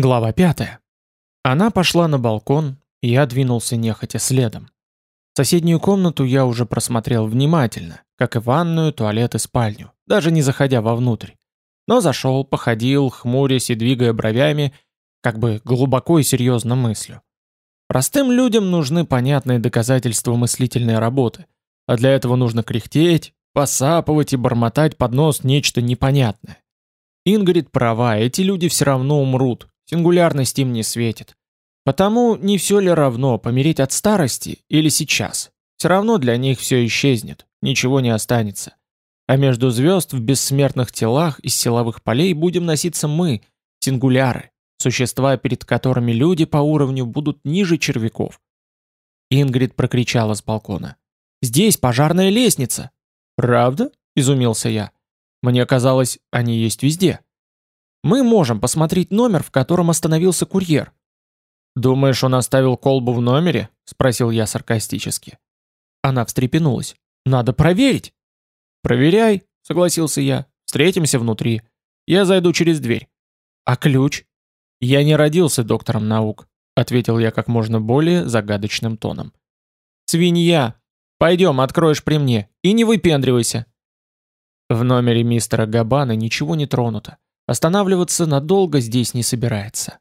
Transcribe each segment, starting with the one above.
Глава 5. Она пошла на балкон, и я двинулся нехотя следом. Соседнюю комнату я уже просмотрел внимательно, как и ванную, туалет и спальню, даже не заходя вовнутрь. Но зашел, походил, хмурясь и двигая бровями, как бы глубоко и серьезно мыслю. Простым людям нужны понятные доказательства мыслительной работы, а для этого нужно кряхтеть, посапывать и бормотать под нос нечто непонятное. Ингрид права, эти люди все равно умрут, Сингулярность им не светит. Потому не все ли равно, помереть от старости или сейчас? Все равно для них все исчезнет, ничего не останется. А между звезд в бессмертных телах из силовых полей будем носиться мы, сингуляры, существа, перед которыми люди по уровню будут ниже червяков. Ингрид прокричала с балкона. «Здесь пожарная лестница!» «Правда?» – изумился я. «Мне казалось, они есть везде». Мы можем посмотреть номер, в котором остановился курьер. Думаешь, он оставил колбу в номере? спросил я саркастически. Она встрепенулась. Надо проверить. Проверяй, согласился я. Встретимся внутри. Я зайду через дверь. А ключ? Я не родился доктором наук, ответил я как можно более загадочным тоном. Свинья. Пойдем, откроешь при мне. И не выпендривайся. В номере мистера Габана ничего не тронуто. Останавливаться надолго здесь не собирается.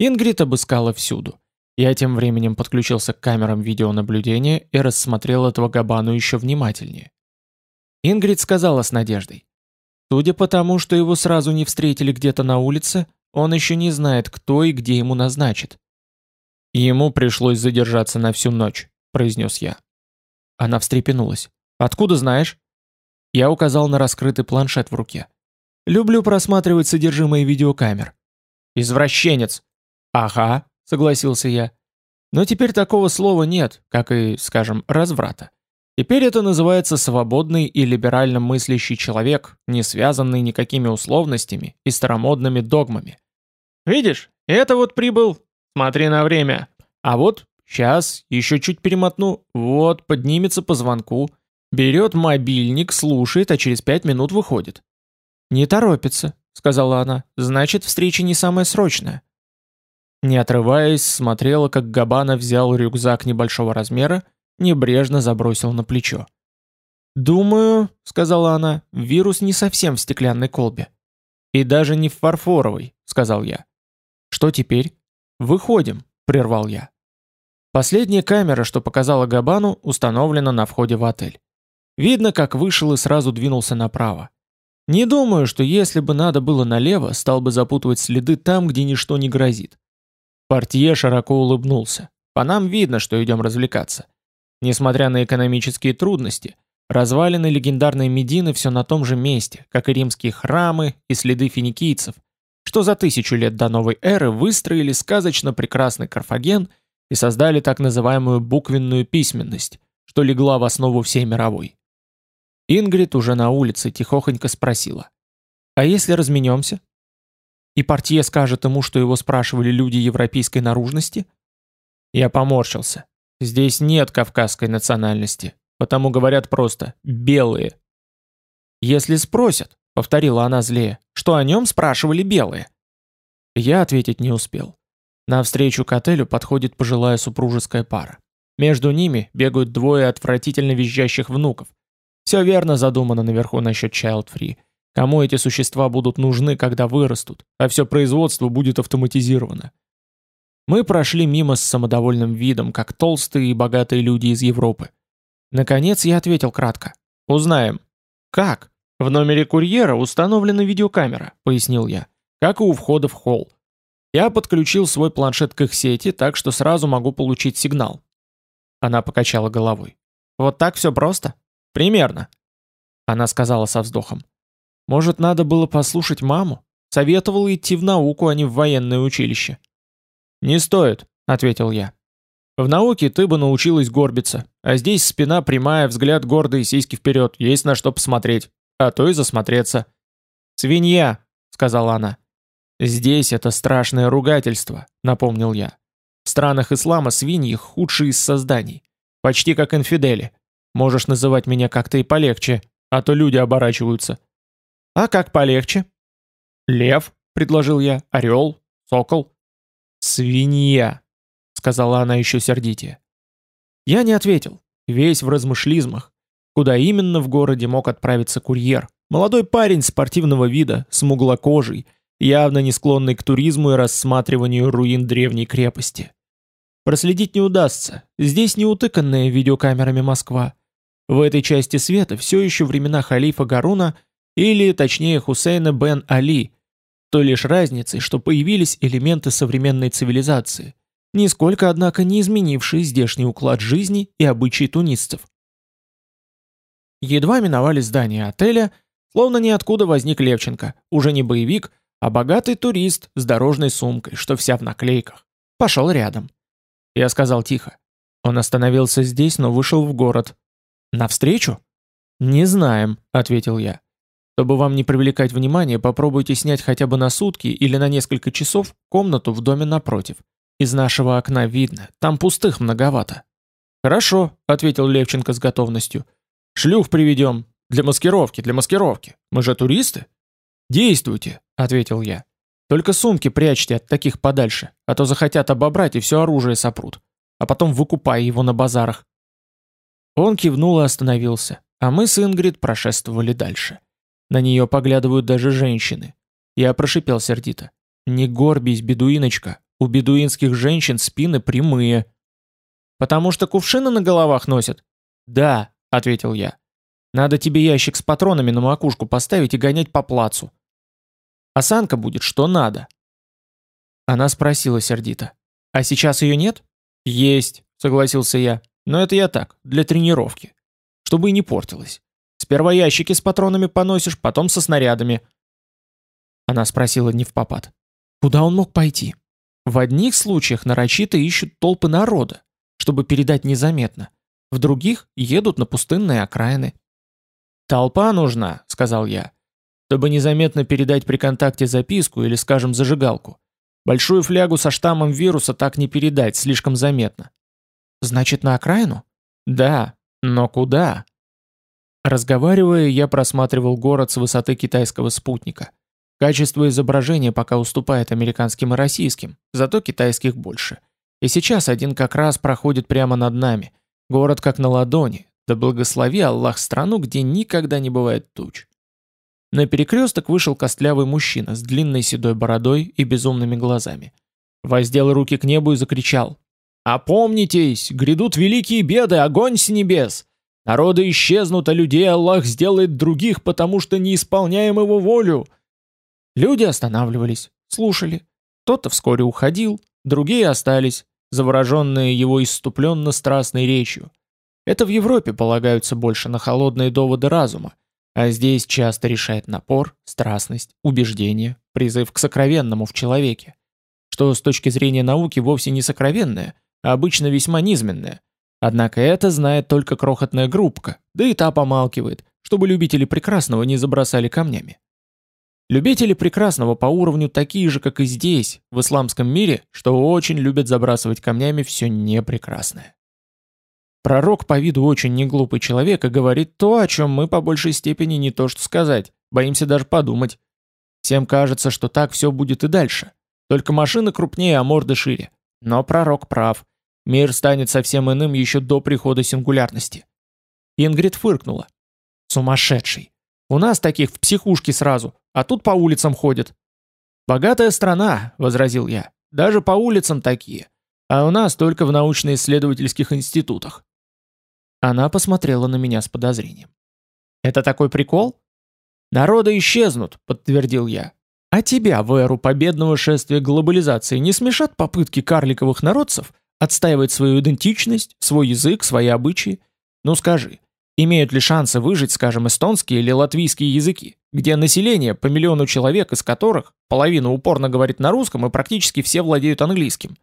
Ингрид обыскала всюду. Я тем временем подключился к камерам видеонаблюдения и рассмотрел этого Габану еще внимательнее. Ингрид сказала с надеждой. Судя по тому, что его сразу не встретили где-то на улице, он еще не знает, кто и где ему назначит. «Ему пришлось задержаться на всю ночь», — произнес я. Она встрепенулась. «Откуда знаешь?» Я указал на раскрытый планшет в руке. Люблю просматривать содержимое видеокамер. Извращенец. Ага, согласился я. Но теперь такого слова нет, как и, скажем, разврата. Теперь это называется свободный и либерально мыслящий человек, не связанный никакими условностями и старомодными догмами. Видишь, это вот прибыл. Смотри на время. А вот, сейчас, еще чуть перемотну. Вот, поднимется по звонку. Берет мобильник, слушает, а через пять минут выходит. «Не торопится», — сказала она. «Значит, встреча не самая срочная». Не отрываясь, смотрела, как Габана взял рюкзак небольшого размера, небрежно забросил на плечо. «Думаю», — сказала она, — «вирус не совсем в стеклянной колбе». «И даже не в фарфоровой», — сказал я. «Что теперь?» «Выходим», — прервал я. Последняя камера, что показала Габану, установлена на входе в отель. Видно, как вышел и сразу двинулся направо. Не думаю, что если бы надо было налево, стал бы запутывать следы там, где ничто не грозит. Портье широко улыбнулся. По нам видно, что идем развлекаться. Несмотря на экономические трудности, развалины легендарной Медины все на том же месте, как и римские храмы и следы финикийцев, что за тысячу лет до новой эры выстроили сказочно прекрасный Карфаген и создали так называемую буквенную письменность, что легла в основу всей мировой. Ингрид уже на улице тихохонько спросила. «А если разменемся?» И портье скажет ему, что его спрашивали люди европейской наружности? Я поморщился. Здесь нет кавказской национальности, потому говорят просто «белые». «Если спросят», — повторила она злее, — «что о нем спрашивали белые?» Я ответить не успел. Навстречу к отелю подходит пожилая супружеская пара. Между ними бегают двое отвратительно визжащих внуков, все верно задумано наверху насчет Child Free. Кому эти существа будут нужны, когда вырастут, а все производство будет автоматизировано. Мы прошли мимо с самодовольным видом, как толстые и богатые люди из Европы. Наконец я ответил кратко. «Узнаем». «Как?» «В номере курьера установлена видеокамера», — пояснил я, «как и у входа в холл. Я подключил свой планшет к их сети, так что сразу могу получить сигнал». Она покачала головой. «Вот так все просто?» Примерно. Она сказала со вздохом. Может, надо было послушать маму? Советовала идти в науку, а не в военное училище. Не стоит, ответил я. В науке ты бы научилась горбиться, а здесь спина прямая, взгляд гордый, сиськи вперед, есть на что посмотреть, а то и засмотреться. «Свинья», — сказала она. «Здесь это страшное ругательство», — напомнил я. В странах ислама свиньи худшие из созданий, почти как инфидели. Можешь называть меня как-то и полегче, а то люди оборачиваются. А как полегче? Лев, предложил я, орел, Сокол?» «Свинья», — сказала она еще сердитее. Я не ответил, весь в размышлизмах. Куда именно в городе мог отправиться курьер? Молодой парень спортивного вида, смуглокожий, явно не склонный к туризму и рассматриванию руин древней крепости. Проследить не удастся, здесь не утыканная видеокамерами Москва. В этой части света все еще времена халифа Гаруна или, точнее, Хусейна бен Али, той лишь разницей, что появились элементы современной цивилизации, нисколько, однако, не изменившие здешний уклад жизни и обычаи тунисцев. Едва миновали здание отеля, словно ниоткуда возник Левченко, уже не боевик, а богатый турист с дорожной сумкой, что вся в наклейках. Пошел рядом. Я сказал тихо. Он остановился здесь, но вышел в город. «Навстречу?» «Не знаем», — ответил я. «Чтобы вам не привлекать внимание, попробуйте снять хотя бы на сутки или на несколько часов комнату в доме напротив. Из нашего окна видно, там пустых многовато». «Хорошо», — ответил Левченко с готовностью. «Шлюх приведем. Для маскировки, для маскировки. Мы же туристы». «Действуйте», — ответил я. «Только сумки прячьте от таких подальше, а то захотят обобрать и все оружие сопрут. А потом выкупай его на базарах». Он кивнул и остановился, а мы с Ингрид прошествовали дальше. На нее поглядывают даже женщины. Я прошипел сердито. «Не горбись, бедуиночка, у бедуинских женщин спины прямые». «Потому что кувшины на головах носят?» «Да», — ответил я. «Надо тебе ящик с патронами на макушку поставить и гонять по плацу. Осанка будет что надо». Она спросила сердито. «А сейчас ее нет?» «Есть», — согласился я. «Но это я так, для тренировки. Чтобы и не портилось. Сперва ящики с патронами поносишь, потом со снарядами». Она спросила не в попад. «Куда он мог пойти?» В одних случаях нарочито ищут толпы народа, чтобы передать незаметно. В других едут на пустынные окраины. «Толпа нужна», — сказал я, чтобы незаметно передать при контакте записку или, скажем, зажигалку. Большую флягу со штаммом вируса так не передать, слишком заметно. «Значит, на окраину?» «Да, но куда?» Разговаривая, я просматривал город с высоты китайского спутника. Качество изображения пока уступает американским и российским, зато китайских больше. И сейчас один как раз проходит прямо над нами. Город как на ладони, да благослови Аллах страну, где никогда не бывает туч. На перекресток вышел костлявый мужчина с длинной седой бородой и безумными глазами. Воздел руки к небу и закричал. «Опомнитесь! Грядут великие беды, огонь с небес! Народы исчезнут, а людей Аллах сделает других, потому что не исполняем его волю!» Люди останавливались, слушали. Кто-то вскоре уходил, другие остались, завороженные его иступленно-страстной речью. Это в Европе полагаются больше на холодные доводы разума, а здесь часто решает напор, страстность, убеждение, призыв к сокровенному в человеке, что с точки зрения науки вовсе не сокровенное, обычно весьма низменное. Однако это знает только крохотная группка, да и та помалкивает, чтобы любители прекрасного не забросали камнями. Любители прекрасного по уровню такие же, как и здесь, в исламском мире, что очень любят забрасывать камнями все непрекрасное. Пророк по виду очень неглупый человек и говорит то, о чем мы по большей степени не то что сказать, боимся даже подумать. Всем кажется, что так все будет и дальше. Только машины крупнее, а морды шире. Но пророк прав. Мир станет совсем иным еще до прихода сингулярности. Ингрид фыркнула. Сумасшедший. У нас таких в психушке сразу. А тут по улицам ходят. «Богатая страна», — возразил я. «Даже по улицам такие. А у нас только в научно-исследовательских институтах». Она посмотрела на меня с подозрением. «Это такой прикол?» «Народы исчезнут», — подтвердил я. «А тебя в эру победного шествия глобализации не смешат попытки карликовых народцев отстаивать свою идентичность, свой язык, свои обычаи? Ну скажи, Имеют ли шансы выжить, скажем, эстонские или латвийские языки, где население по миллиону человек, из которых половина упорно говорит на русском и практически все владеют английским?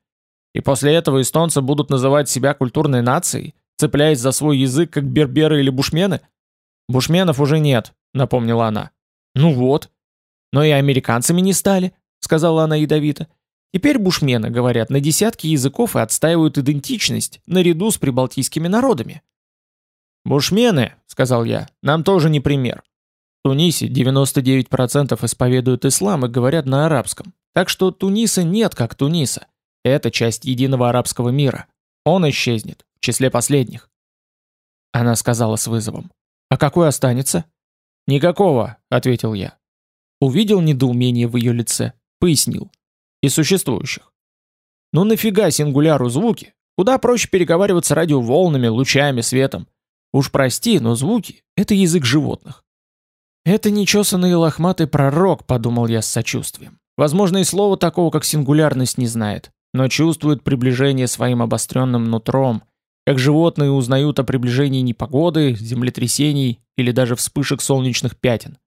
И после этого эстонцы будут называть себя культурной нацией, цепляясь за свой язык, как берберы или бушмены? Бушменов уже нет, напомнила она. Ну вот. Но и американцами не стали, сказала она ядовито. Теперь бушмены говорят на десятки языков и отстаивают идентичность наряду с прибалтийскими народами. «Бушмены», — сказал я, — «нам тоже не пример. В Тунисе 99% исповедуют ислам и говорят на арабском, Так что Туниса нет как Туниса. Это часть единого арабского мира. Он исчезнет, в числе последних. Она сказала с вызовом. «А какой останется?» «Никакого», — ответил я. Увидел недоумение в ее лице. Пояснил. «И существующих». «Ну нафига сингуляру звуки? Куда проще переговариваться радиоволнами, лучами, светом. Уж прости, но звуки — это язык животных. «Это нечесанный лохматый пророк», — подумал я с сочувствием. Возможно, и слова такого, как сингулярность, не знает, но чувствует приближение своим обостренным нутром, как животные узнают о приближении непогоды, землетрясений или даже вспышек солнечных пятен.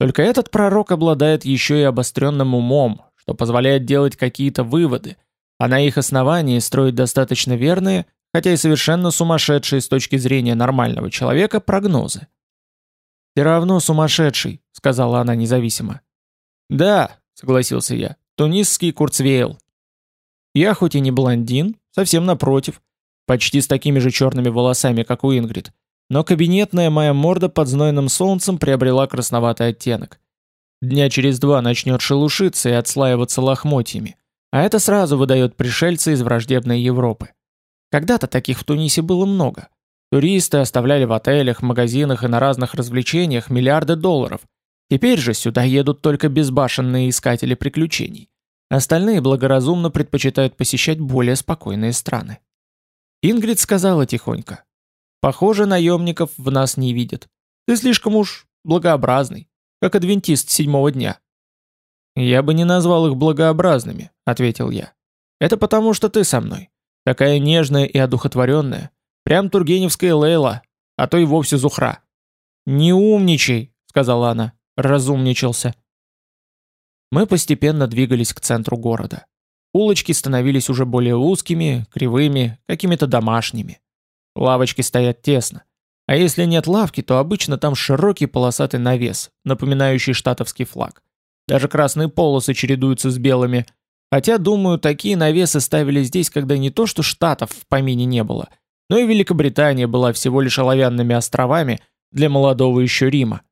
Только этот пророк обладает еще и обостренным умом, что позволяет делать какие-то выводы, а на их основании строить достаточно верные, хотя и совершенно сумасшедшие с точки зрения нормального человека, прогнозы. «Ты равно сумасшедший», — сказала она независимо. «Да», — согласился я, — «тунисский Курцвейл». Я хоть и не блондин, совсем напротив, почти с такими же черными волосами, как у Ингрид, но кабинетная моя морда под знойным солнцем приобрела красноватый оттенок. Дня через два начнет шелушиться и отслаиваться лохмотьями, а это сразу выдает пришельца из враждебной Европы. Когда-то таких в Тунисе было много. Туристы оставляли в отелях, магазинах и на разных развлечениях миллиарды долларов. Теперь же сюда едут только безбашенные искатели приключений. Остальные благоразумно предпочитают посещать более спокойные страны. Ингрид сказала тихонько. «Похоже, наемников в нас не видят. Ты слишком уж благообразный, как адвентист седьмого дня». «Я бы не назвал их благообразными», — ответил я. «Это потому, что ты со мной. Такая нежная и одухотворенная. Прям Тургеневская Лейла, а то и вовсе Зухра. «Не умничай», — сказала она, — разумничался. Мы постепенно двигались к центру города. Улочки становились уже более узкими, кривыми, какими-то домашними. Лавочки стоят тесно. А если нет лавки, то обычно там широкий полосатый навес, напоминающий штатовский флаг. Даже красные полосы чередуются с белыми. Хотя, думаю, такие навесы ставили здесь, когда не то что штатов в помине не было, но и Великобритания была всего лишь оловянными островами для молодого еще Рима.